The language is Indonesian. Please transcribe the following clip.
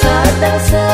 Sadar hati